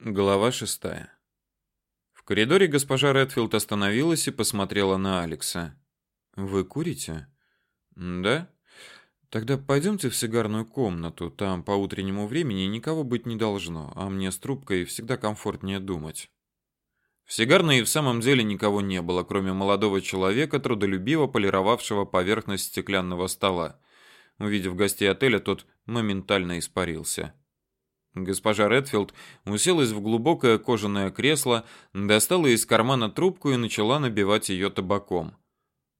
Глава шестая. В коридоре госпожа Редфилд остановилась и посмотрела на Алекса. Вы курите? Да? Тогда пойдемте в сигарную комнату. Там по утреннему времени никого быть не должно, а мне с трубкой всегда комфортнее думать. В сигарной и в самом деле никого не было, кроме молодого человека, трудолюбиво полировавшего поверхность стеклянного стола. Увидев гостей отеля, тот моментально испарился. Госпожа Редфилд уселась в глубокое кожаное кресло, достала из кармана трубку и начала набивать ее табаком.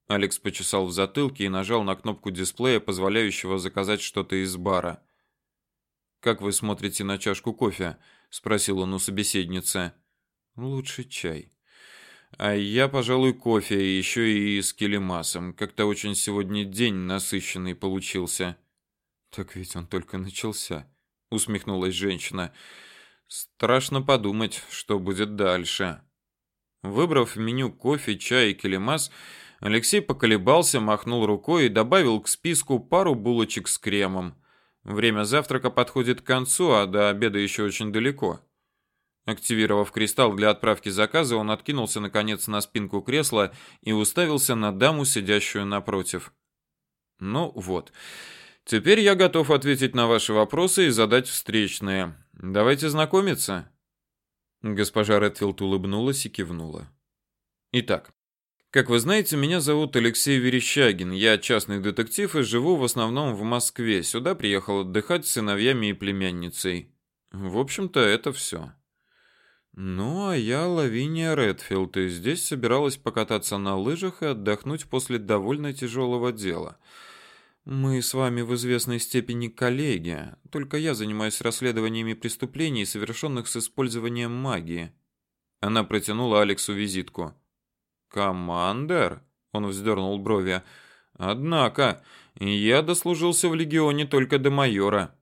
Алекс почесал в затылке и нажал на кнопку дисплея, позволяющего заказать что-то из бара. Как вы смотрите на чашку кофе? спросил он у собеседницы. Лучше чай. А я, пожалуй, кофе, еще и с келемасом. Как-то очень сегодня день насыщенный получился. Так ведь он только начался усмехнулась женщина. Страшно подумать, что будет дальше. Выбрав в меню кофе, чай и келемас, Алексей поколебался, махнул рукой и добавил к списку пару булочек с кремом. Время завтрака подходит к концу, а до обеда еще очень далеко. Активировав кристалл для отправки заказа, он откинулся наконец на спинку кресла и уставился на даму, сидящую напротив. Ну вот. Теперь я готов ответить на ваши вопросы и задать встречные. Давайте знакомиться. Госпожа Редфилд улыбнулась и кивнула. Итак, как вы знаете, меня зовут Алексей Верещагин. Я частный детектив и живу в основном в Москве. Сюда приехал отдыхать с сыновьями и племянницей. В общем-то, это все. Ну, а я Лавиния Редфилд, и здесь собиралась покататься на лыжах и отдохнуть после довольно тяжелого дела — мы с вами в известной степени коллеги, только я занимаюсь расследованиями преступлений, совершенных с использованием магии. Она протянула Алексу визитку. Командер? Он вздернул брови. Однако, я дослужился в легионе только до майора.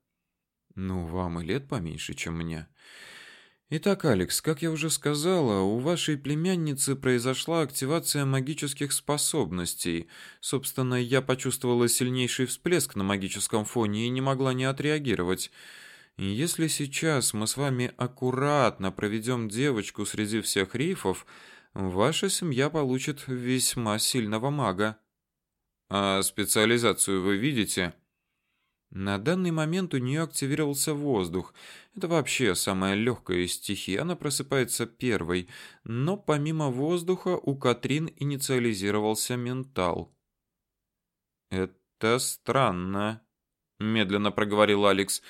Ну, вам и лет поменьше, чем мне. Итак, Алекс, как я уже сказала, у вашей племянницы произошла активация магических способностей. Собственно, я почувствовала сильнейший всплеск на магическом фоне и не могла не отреагировать. Если сейчас мы с вами аккуратно проведем девочку среди всех рифов, ваша семья получит весьма сильного мага. А специализацию вы видите? На данный момент у нее активировался воздух. Это вообще самая легкая из стихий. Она просыпается первой, но помимо воздуха у Катрин инициализировался ментал. Это странно, медленно проговорил Алекс.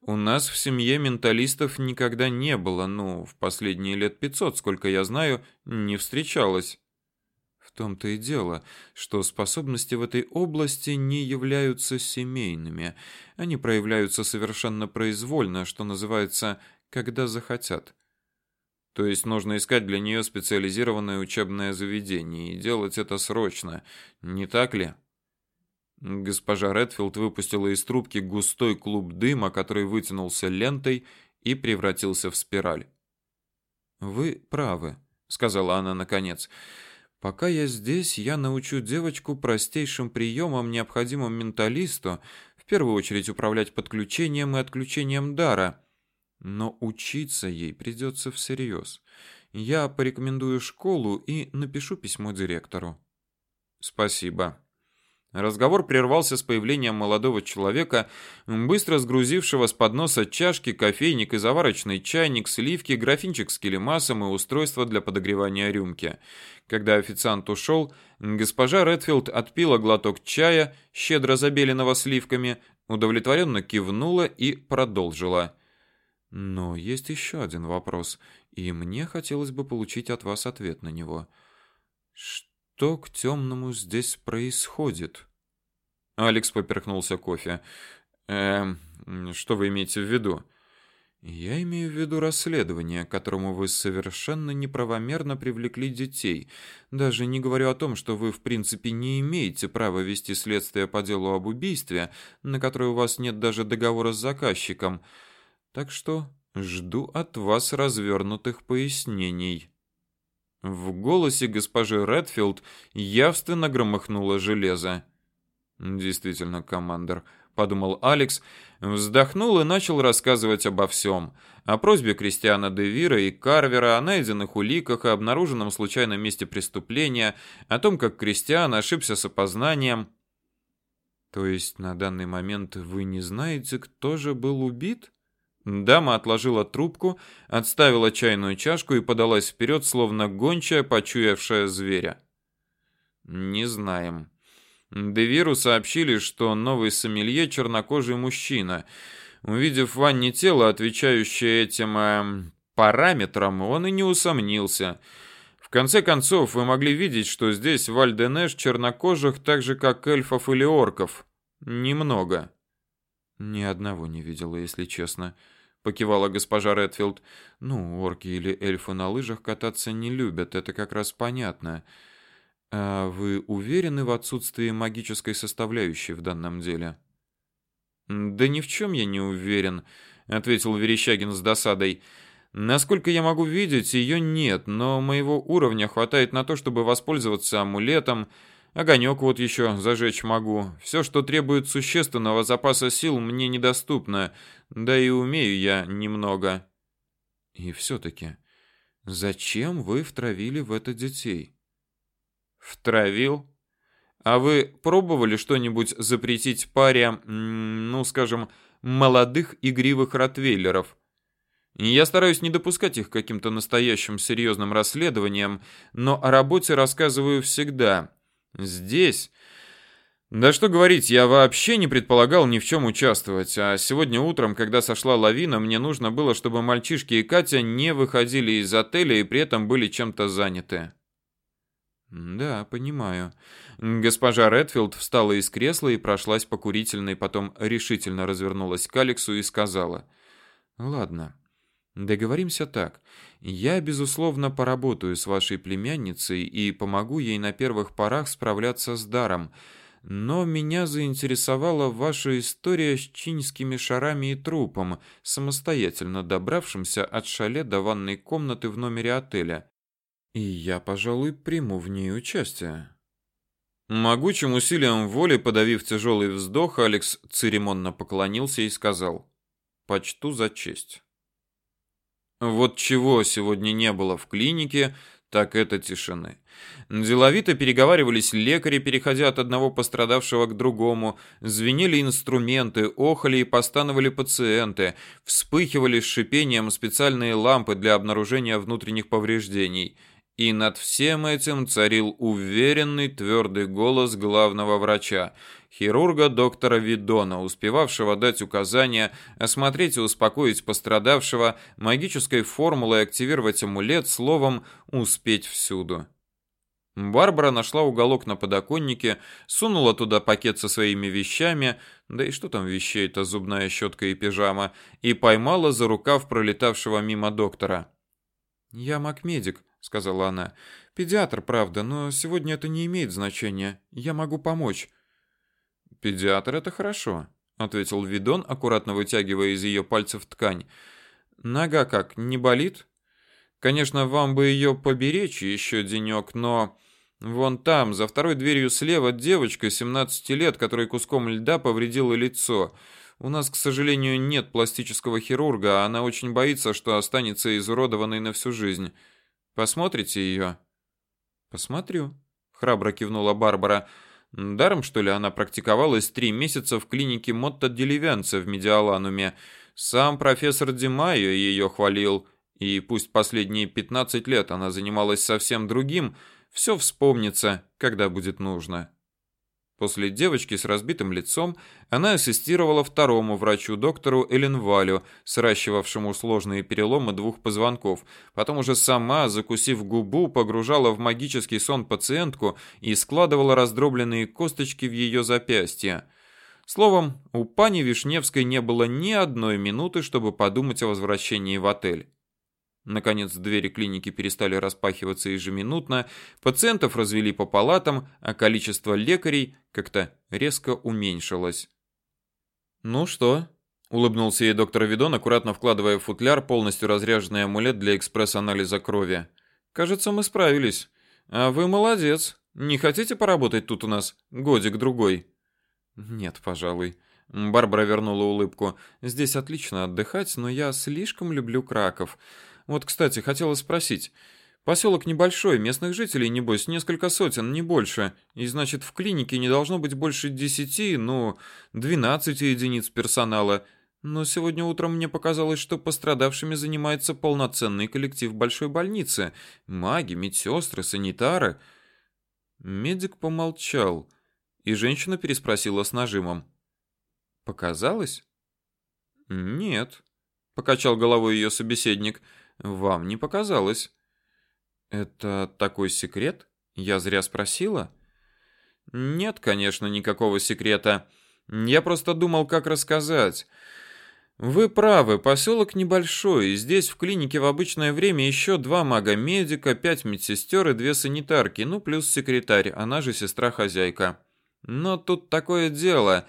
У нас в семье менталистов никогда не было, ну, в последние лет пятьсот, сколько я знаю, не встречалось том-то и дело, что способности в этой области не являются семейными. Они проявляются совершенно произвольно, что называется, когда захотят. То есть нужно искать для нее специализированное учебное заведение и делать это срочно, не так ли? Госпожа Редфилд выпустила из трубки густой клуб дыма, который вытянулся лентой и превратился в спираль. Вы правы, сказала она наконец. Пока я здесь, я научу девочку простейшим приемам, необходимым менталисту, в первую очередь управлять подключением и отключением дара. Но учиться ей придется всерьез. Я порекомендую школу и напишу письмо директору. Спасибо. Разговор прервался с появлением молодого человека, быстро сгрузившего с подноса чашки, кофейник и заварочный чайник, сливки, графинчик с келемасом и устройство для подогревания рюмки. Когда официант ушел, госпожа Редфилд отпила глоток чая, щедро забеленного сливками, удовлетворенно кивнула и продолжила. Но есть еще один вопрос, и мне хотелось бы получить от вас ответ на него. Что что к темному здесь происходит? Алекс поперхнулся кофе. Эм, что вы имеете в виду? Я имею в виду расследование, к которому вы совершенно неправомерно привлекли детей. Даже не говорю о том, что вы в принципе не имеете права вести следствие по делу об убийстве, на которое у вас нет даже договора с заказчиком. Так что жду от вас развернутых пояснений. В голосе госпожи Редфилд явственно громыхнуло железо. Действительно, командир, подумал Алекс, вздохнул и начал рассказывать обо всем. О просьбе Кристиана де Вира и Карвера, о найденных уликах, о обнаруженном случайном месте преступления, о том, как Кристиан ошибся с опознанием. То есть на данный момент вы не знаете, кто же был убит? Дама отложила трубку, отставила чайную чашку и подалась вперед, словно гончая, почуявшая зверя. Не знаем. Девиру сообщили, что новый сомелье чернокожий мужчина. Увидев в ванне тело, отвечающее этим э, параметрам, он и не усомнился. В конце концов, вы могли видеть, что здесь в Альденеш чернокожих так же, как эльфов или орков. Немного. Ни одного не видела, если честно, покивала госпожа Редфилд. Ну, орки или эльфы на лыжах кататься не любят, это как раз понятно. А вы уверены в отсутствии магической составляющей в данном деле? Да ни в чем я не уверен, ответил Верещагин с досадой. Насколько я могу видеть, ее нет, но моего уровня хватает на то, чтобы воспользоваться амулетом. Огонек вот еще зажечь могу. Все, что требует существенного запаса сил, мне недоступно. Да и умею я немного. И все-таки, зачем вы втравили в это детей? Втравил? А вы пробовали что-нибудь запретить паре, ну, скажем, молодых игривых ротвейлеров? Я стараюсь не допускать их каким-то настоящим серьезным расследованиям, но о работе рассказываю всегда. Здесь... Да что говорить, я вообще не предполагал ни в чем участвовать, а сегодня утром, когда сошла лавина, мне нужно было, чтобы мальчишки и Катя не выходили из отеля и при этом были чем-то заняты. Да, понимаю. Госпожа Редфилд встала из кресла и прошлась по курительной, потом решительно развернулась к Алексу и сказала: "Ладно. Договоримся так. Я безусловно поработаю с вашей племянницей и помогу ей на первых порах справляться с даром. Но меня заинтересовала ваша история с чинскими шарами и трупом, самостоятельно добравшимся от шале до ванной комнаты в номере отеля. И я, пожалуй, приму в ней участие. Могучим усилием воли, подавив тяжелый вздох, Алекс церемонно поклонился и сказал: "Почту за честь". Вот чего сегодня не было в клинике, так это тишины. Деловито переговаривались лекари, переходя от одного пострадавшего к другому, звенели инструменты, охали и постановали пациенты, вспыхивали с шипением специальные лампы для обнаружения внутренних повреждений – и над всем этим царил уверенный твердый голос главного врача, хирурга доктора Видона, успевавшего дать указания, осмотреть и успокоить пострадавшего, магической формулой активировать амулет, словом, успеть всюду. Барбара нашла уголок на подоконнике, сунула туда пакет со своими вещами, да и что там вещей-то, зубная щетка и пижама, и поймала за рукав пролетавшего мимо доктора. «Я макмедик», сказала она. Педиатр, правда, но сегодня это не имеет значения. Я могу помочь. Педиатр это хорошо, ответил Видон, аккуратно вытягивая из ее пальцев ткань. Нога как, не болит? Конечно, вам бы ее поберечь еще денек, но вон там, за второй дверью слева, девочка 17 лет, которой куском льда повредила лицо. У нас, к сожалению, нет пластического хирурга, а она очень боится, что останется изуродованной на всю жизнь. Посмотрите ее?» «Посмотрю», — храбро кивнула Барбара. Даром, что ли, она практиковалась три месяца в клинике Мотта Деливянца в Медиалануме. Сам профессор Димайо ее хвалил, и пусть последние 15 лет она занималась совсем другим, все вспомнится, когда будет нужно. После девочки с разбитым лицом она ассистировала второму врачу, доктору Эленвалю, сращивавшему сложные переломы двух позвонков. Потом уже сама, закусив губу, погружала в магический сон пациентку и складывала раздробленные косточки в ее запястья. Словом, у пани Вишневской не было ни одной минуты, чтобы подумать о возвращении в отель. Наконец, двери клиники перестали распахиваться ежеминутно, пациентов развели по палатам, а количество лекарей как-то резко уменьшилось. «Ну что?» — улыбнулся ей доктор Видон, аккуратно вкладывая в футляр полностью разряженный амулет для экспресс-анализа крови. «Кажется, мы справились. А вы молодец. Не хотите поработать тут у нас годик-другой?» «Нет, пожалуй», Барбара вернула улыбку. Здесь отлично отдыхать, но я слишком люблю Краков. Вот, кстати, хотела спросить. Поселок небольшой, местных жителей небось несколько сотен, не больше. И значит, в клинике не должно быть больше десяти, ну, двенадцати единиц персонала. Но сегодня утром мне показалось, что пострадавшими занимается полноценный коллектив большой больницы. Маги, медсестры, санитары. Медик помолчал, и женщина переспросила с нажимом. «Показалось?» «Нет», — покачал головой ее собеседник. «Вам не показалось». «Это такой секрет? Я зря спросила?» «Нет, конечно, никакого секрета. Я просто думал, как рассказать». Вы правы, поселок небольшой, и здесь в клинике в обычное время еще два мага-медика, пять медсестер и две санитарки, ну плюс секретарь, она же сестра-хозяйка. Но тут такое дело.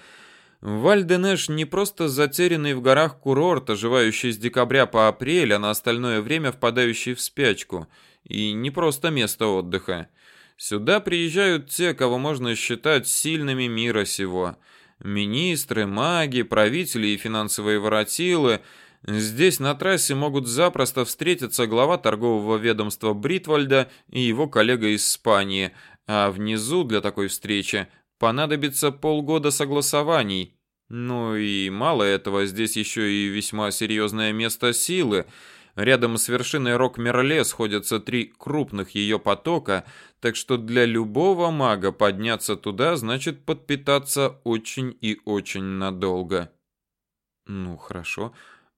Вальденеш не просто затерянный в горах курорт, оживающий с декабря по апрель, а на остальное время впадающий в спячку. И не просто место отдыха. Сюда приезжают те, кого можно считать сильными мира сего – Министры, маги, правители и финансовые воротилы. Здесь на трассе могут запросто встретиться глава торгового ведомства Бритвальда и его коллега из Испании, а внизу для такой встречи понадобится полгода согласований. Ну и мало этого, здесь еще и весьма серьезное место силы – Рядом с вершиной Рок-Мерле сходятся три крупных ее потока, так что для любого мага подняться туда значит подпитаться очень и очень надолго. Ну, хорошо.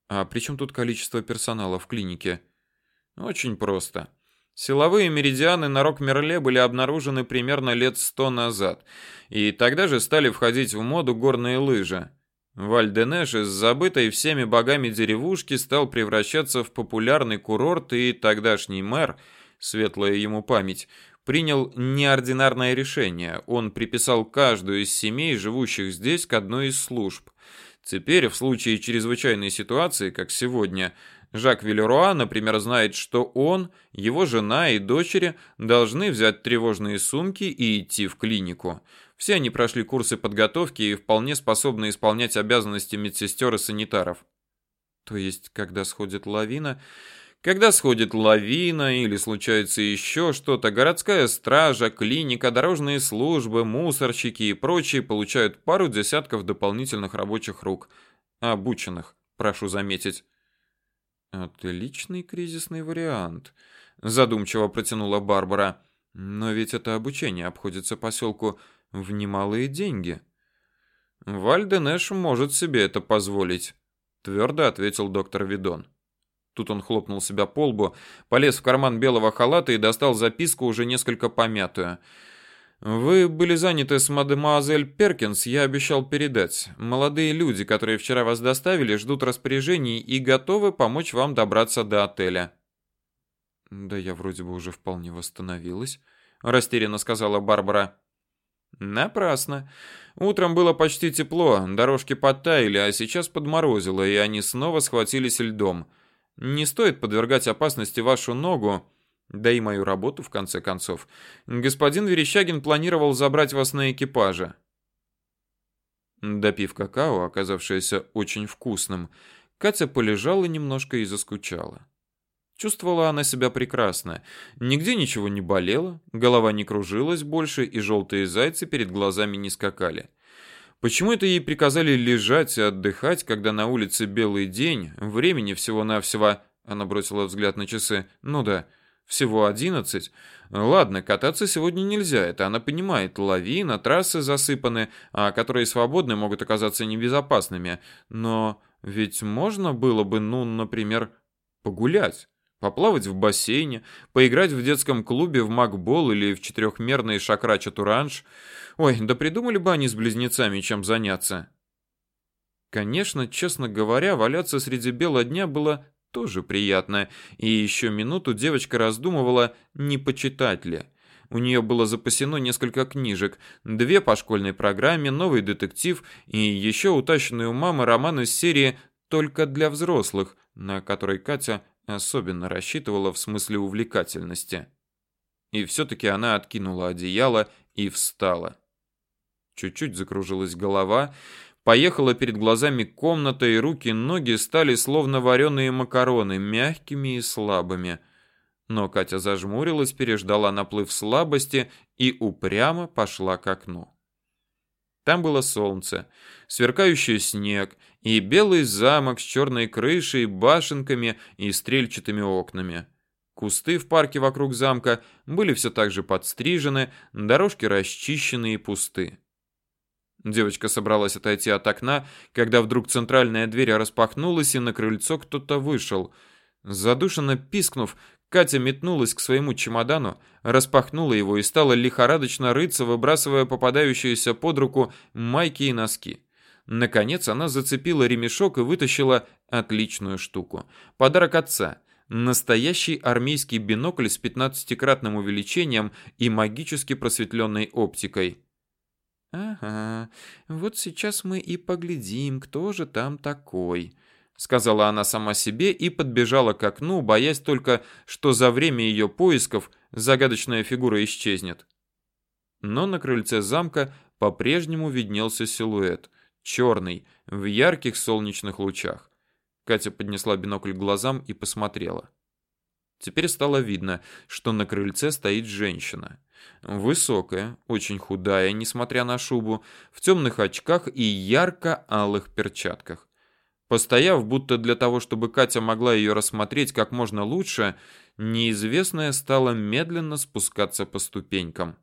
А при чем тут количество персонала в клинике? Очень просто. Силовые меридианы на Рок-Мерле были обнаружены примерно лет сто назад, и тогда же стали входить в моду горные лыжи. Вальденеш из забытой всеми богами деревушки стал превращаться в популярный курорт, и тогдашний мэр, светлая ему память, принял неординарное решение. Он приписал каждую из семей, живущих здесь, к одной из служб. Теперь, в случае чрезвычайной ситуации, как сегодня, Жак Вильеруа, например, знает, что он, его жена и дочери должны взять тревожные сумки и идти в клинику. Все они прошли курсы подготовки и вполне способны исполнять обязанности медсестер и санитаров. То есть, когда сходит лавина... Когда сходит лавина или случается еще что-то, городская стража, клиника, дорожные службы, мусорщики и прочие получают пару десятков дополнительных рабочих рук. Обученных, прошу заметить. Отличный кризисный вариант, задумчиво протянула Барбара. Но ведь это обучение обходится поселку в немалые деньги. Вальденеш может себе это позволить, твердо ответил доктор Видон. Тут он хлопнул себя по лбу, полез в карман белого халата и достал записку, уже несколько помятую. Вы были заняты с мадемуазель Перкинс, я обещал передать. Молодые люди, которые вчера вас доставили, ждут распоряжений и готовы помочь вам добраться до отеля. Да я вроде бы уже вполне восстановилась, растерянно сказала Барбара. Напрасно. Утром было почти тепло, дорожки подтаяли, а сейчас подморозило, и они снова схватились льдом. Не стоит подвергать опасности вашу ногу, да и мою работу в конце концов. Господин Верещагин планировал забрать вас на экипаже. Допив какао, оказавшееся очень вкусным, Катя полежала немножко и заскучала. Чувствовала она себя прекрасно. Нигде ничего не болело, голова не кружилась больше, и желтые зайцы перед глазами не скакали. Почему это ей приказали лежать и отдыхать, когда на улице белый день, времени всего-навсего, она бросила взгляд на часы, ну да, всего одиннадцать. Ладно, кататься сегодня нельзя, это она понимает, лавина, трассы засыпаны, а которые свободны могут оказаться небезопасными. Но ведь можно было бы, ну, например, погулять поплавать в бассейне, поиграть в детском клубе в макбол или в четырехмерный шакрач-туранж. Ой, да придумали бы они с близнецами, чем заняться. Конечно, честно говоря, валяться среди бела дня было тоже приятно, и еще минуту девочка раздумывала, не почитать ли. У нее было запасено несколько книжек, две по школьной программе, новый детектив и еще утащенный у мамы роман из серии «Только для взрослых», на который Катя особенно рассчитывала в смысле увлекательности. И все-таки она откинула одеяло и встала. Чуть-чуть закружилась голова, Поехала перед глазами комната, и руки, ноги стали словно вареные макароны, мягкими и слабыми. Но Катя зажмурилась, переждала наплыв слабости и упрямо пошла к окну. Там было солнце, сверкающий снег и белый замок с черной крышей, башенками и стрельчатыми окнами. Кусты в парке вокруг замка были все так же подстрижены, дорожки расчищены и пусты. Девочка собралась отойти от окна, когда вдруг центральная дверь распахнулась, и на крыльцо кто-то вышел. Задушенно пискнув, Катя метнулась к своему чемодану, распахнула его и стала лихорадочно рыться, выбрасывая попадающиеся под руку майки и носки. Наконец она зацепила ремешок и вытащила отличную штуку. Подарок отца. Настоящий армейский бинокль с 15-кратным увеличением и магически просветленной оптикой. Ага, вот сейчас мы и поглядим, кто же там такой, сказала она сама себе и подбежала к окну, боясь только, что за время ее поисков загадочная фигура исчезнет. Но на крыльце замка по-прежнему виднелся силуэт, черный, в ярких солнечных лучах. Катя поднесла бинокль к глазам и посмотрела. Теперь стало видно, что на крыльце стоит женщина. Высокая, очень худая, несмотря на шубу, в темных очках и ярко-алых перчатках. Постояв, будто для того, чтобы Катя могла ее рассмотреть как можно лучше, неизвестная стала медленно спускаться по ступенькам.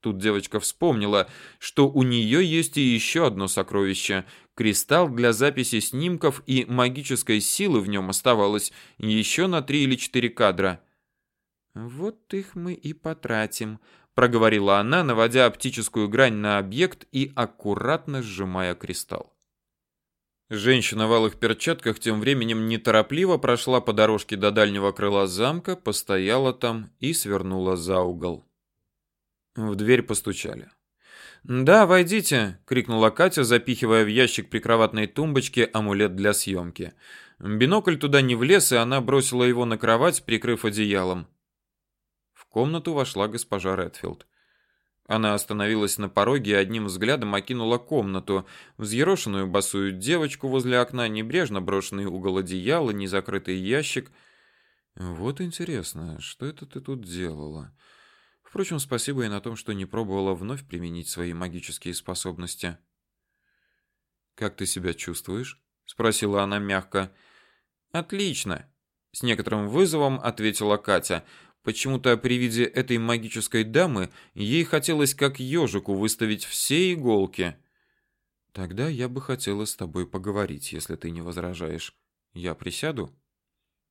Тут девочка вспомнила, что у нее есть и еще одно сокровище. Кристалл для записи снимков и магической силы в нем оставалось еще на три или четыре кадра. Вот их мы и потратим, проговорила она, наводя оптическую грань на объект и аккуратно сжимая кристалл. Женщина в алых перчатках тем временем неторопливо прошла по дорожке до дальнего крыла замка, постояла там и свернула за угол. В дверь постучали. "Да, войдите", крикнула Катя, запихивая в ящик прикроватной тумбочки амулет для съемки. Бинокль туда не влез, и она бросила его на кровать, прикрыв одеялом. Комнату вошла госпожа Редфилд. Она остановилась на пороге и одним взглядом окинула комнату, взъерошенную босую девочку возле окна, небрежно брошенный угол одеяла, незакрытый ящик. Вот интересно, что это ты тут делала? Впрочем, спасибо и на том, что не пробовала вновь применить свои магические способности. Как ты себя чувствуешь? спросила она мягко. Отлично, с некоторым вызовом ответила Катя. Почему-то при виде этой магической дамы ей хотелось как ежику выставить все иголки. Тогда я бы хотела с тобой поговорить, если ты не возражаешь. Я присяду?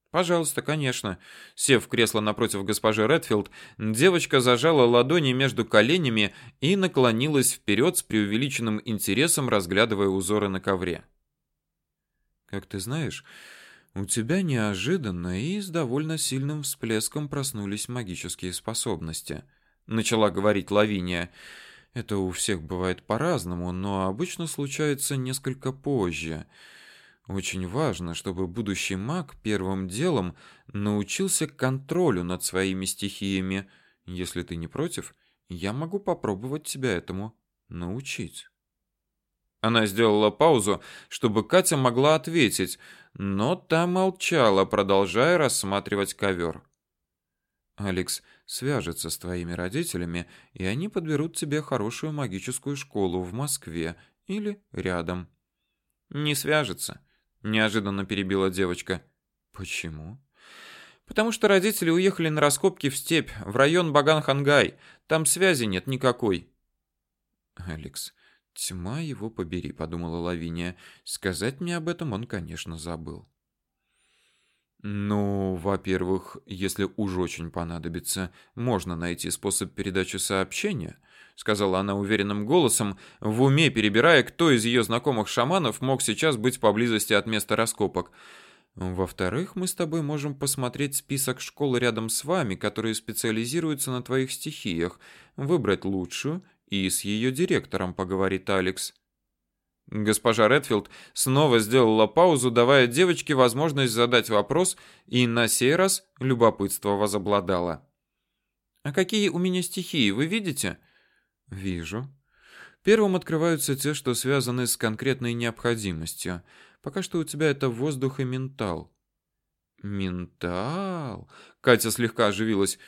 Пожалуйста, конечно. Сев в кресло напротив госпожи Редфилд, девочка зажала ладони между коленями и наклонилась вперед с преувеличенным интересом, разглядывая узоры на ковре. Как ты знаешь, у тебя неожиданно и с довольно сильным всплеском проснулись магические способности, начала говорить Лавиния. Это у всех бывает по-разному, но обычно случается несколько позже. Очень важно, чтобы будущий маг первым делом научился контролю над своими стихиями. Если ты не против, я могу попробовать тебя этому научить. Она сделала паузу, чтобы Катя могла ответить, но та молчала, продолжая рассматривать ковер. Алекс свяжется с твоими родителями, и они подберут тебе хорошую магическую школу в Москве или рядом. Не свяжется неожиданно перебила девочка. Почему? Потому что родители уехали на раскопки в степь, в район Баган-Хангай. Там связи нет никакой. Алекс, тьма его побери, подумала Лавиния. Сказать мне об этом он, конечно, забыл. Ну, во-первых, если уж очень понадобится, можно найти способ передачи сообщения, сказала она уверенным голосом, в уме перебирая, кто из ее знакомых шаманов мог сейчас быть поблизости от места раскопок. Во-вторых, мы с тобой можем посмотреть список школ рядом с вами, которые специализируются на твоих стихиях, выбрать лучшую и с ее директором поговорит Алекс. Госпожа Редфилд снова сделала паузу, давая девочке возможность задать вопрос, и на сей раз любопытство возобладало. А какие у меня стихии, вы видите? Вижу. Первым открываются те, что связаны с конкретной необходимостью. Пока что у тебя это воздух и ментал. Ментал? Катя слегка оживилась.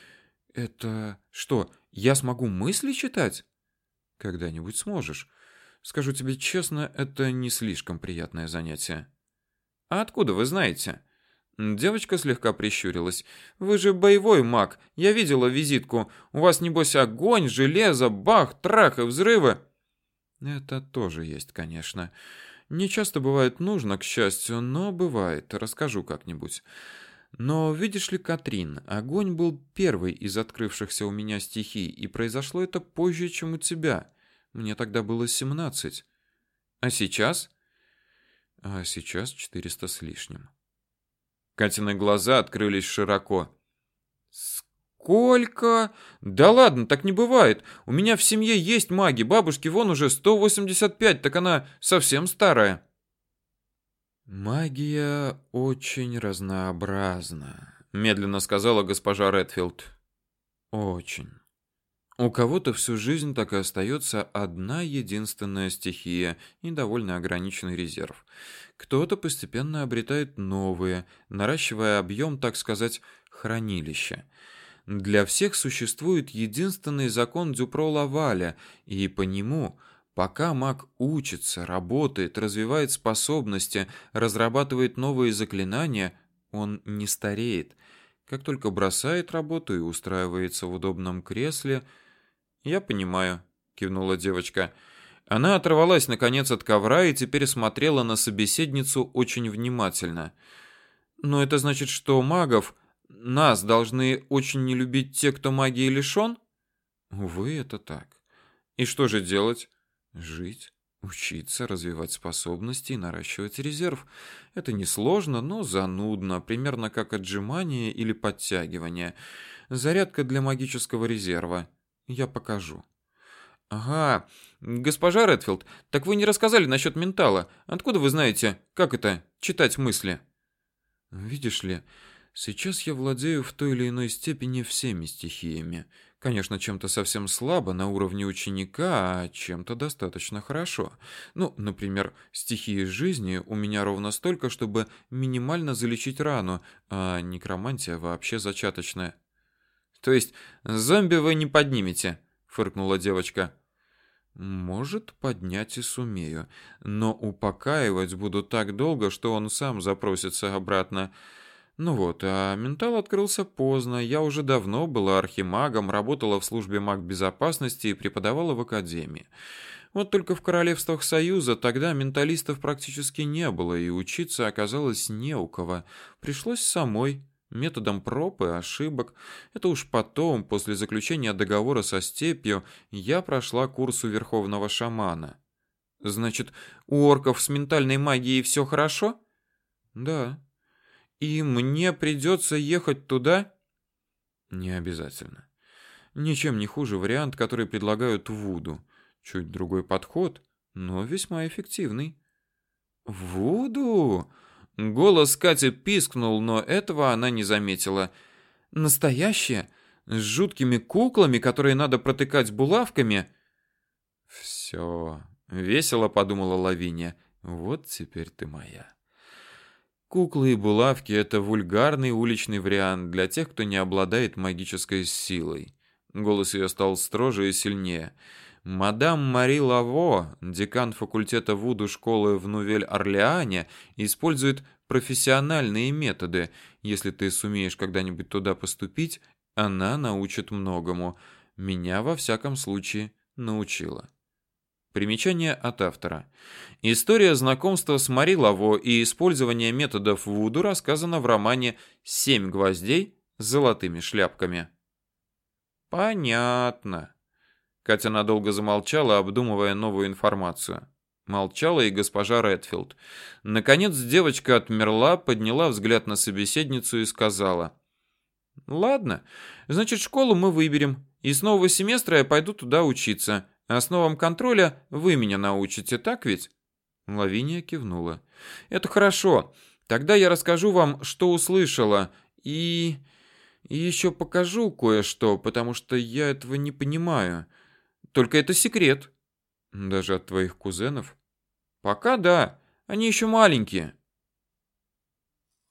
Это что, я смогу мысли читать? Когда-нибудь сможешь. Скажу тебе честно, это не слишком приятное занятие. А откуда вы знаете? Девочка слегка прищурилась. Вы же боевой маг. Я видела визитку. У вас небось огонь, железо, бах, трах и взрывы. Это тоже есть, конечно. Не часто бывает нужно, к счастью, но бывает. Расскажу как-нибудь. Но видишь ли, Катрин, огонь был первой из открывшихся у меня стихий, и произошло это позже, чем у тебя. Мне тогда было семнадцать. А сейчас? А сейчас четыреста с лишним. Катины глаза открылись широко. Сколько? Да ладно, так не бывает. У меня в семье есть маги, бабушке вон уже 185, так она совсем старая. Магия очень разнообразна, медленно сказала госпожа Редфилд. Очень. У кого-то всю жизнь так и остается одна единственная стихия и довольно ограниченный резерв. Кто-то постепенно обретает новые, наращивая объем, так сказать, хранилища. Для всех существует единственный закон Дюпро-Лаваля, и по нему Пока маг учится, работает, развивает способности, разрабатывает новые заклинания, он не стареет. Как только бросает работу и устраивается в удобном кресле, я понимаю, кивнула девочка. Она оторвалась наконец от ковра и теперь смотрела на собеседницу очень внимательно. Но это значит, что магов нас должны очень не любить те, кто магии лишен? Увы, это так. И что же делать? Жить, учиться, развивать способности и наращивать резерв. Это несложно, но занудно, примерно как отжимание или подтягивание. Зарядка для магического резерва. Я покажу. Ага, госпожа Редфилд, так вы не рассказали насчет ментала. Откуда вы знаете, как это читать мысли? Видишь ли, сейчас я владею в той или иной степени всеми стихиями. Конечно, чем-то совсем слабо на уровне ученика, а чем-то достаточно хорошо. Ну, например, стихии жизни у меня ровно столько, чтобы минимально залечить рану, а некромантия вообще зачаточная. То есть зомби вы не поднимете, фыркнула девочка. Может, поднять и сумею, но упокаивать буду так долго, что он сам запросится обратно. Ну вот, а ментал открылся поздно. Я уже давно была архимагом, работала в службе магбезопасности и преподавала в академии. Вот только в королевствах Союза тогда менталистов практически не было, и учиться оказалось не у кого. Пришлось самой, методом проб и ошибок. Это уж потом, после заключения договора со степью, я прошла курс у верховного шамана. Значит, у орков с ментальной магией все хорошо? Да. И мне придется ехать туда? Не обязательно. Ничем не хуже вариант, который предлагают Вуду. Чуть другой подход, но весьма эффективный. Вуду? Голос Кати пискнул, но этого она не заметила. Настоящее? С жуткими куклами, которые надо протыкать булавками? Все, весело подумала Лавиния. Вот теперь ты моя. Куклы и булавки это вульгарный уличный вариант для тех, кто не обладает магической силой. Голос ее стал строже и сильнее. Мадам Мари Лаво, декан факультета вуду школы в Нувель-Орлеане, использует профессиональные методы. Если ты сумеешь когда-нибудь туда поступить, она научит многому. Меня во всяком случае научила. Примечание от автора. История знакомства с Мари Лаво и использования методов вуду рассказана в романе «Семь гвоздей с золотыми шляпками». Понятно. Катя надолго замолчала, обдумывая новую информацию. Молчала и госпожа Редфилд. Наконец девочка отмерла, подняла взгляд на собеседницу и сказала: "Ладно, значит, школу мы выберем, и с нового семестра я пойду туда учиться. Основам контроля вы меня научите, так ведь? Лавиния кивнула. Это хорошо. Тогда я расскажу вам, что услышала, и и еще покажу кое-что, потому что я этого не понимаю. Только это секрет. Даже от твоих кузенов? Пока да. Они еще маленькие.